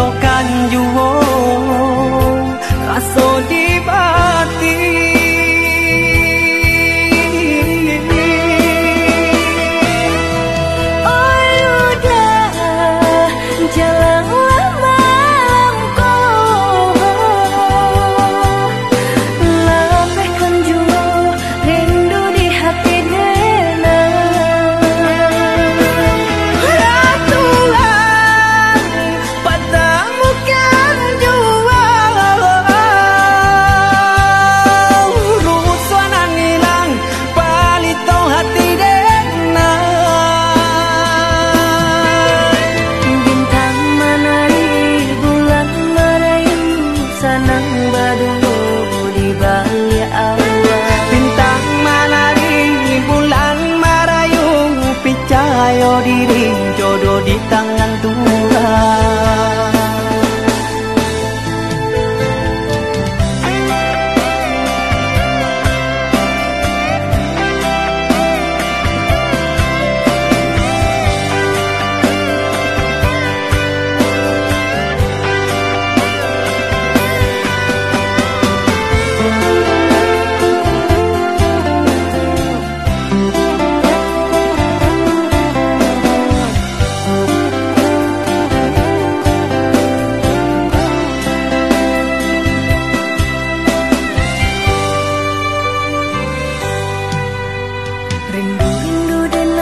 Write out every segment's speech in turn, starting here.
โลกันอยู่วว yo di ding jodoh di tangan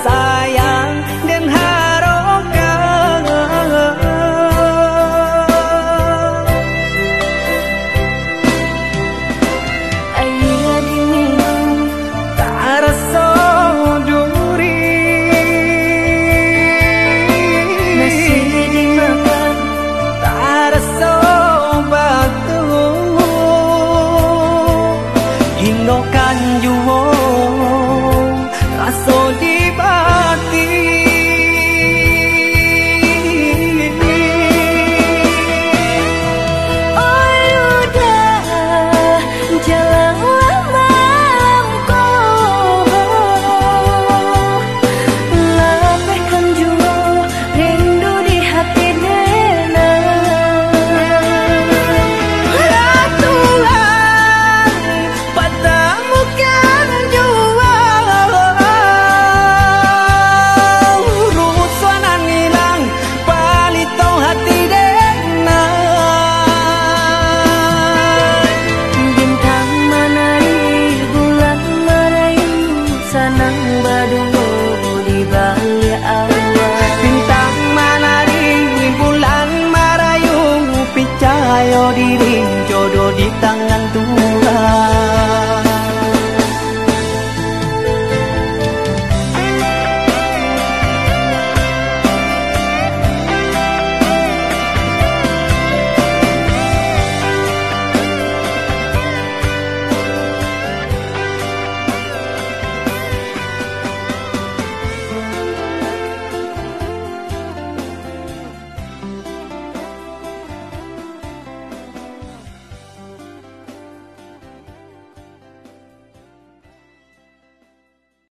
saya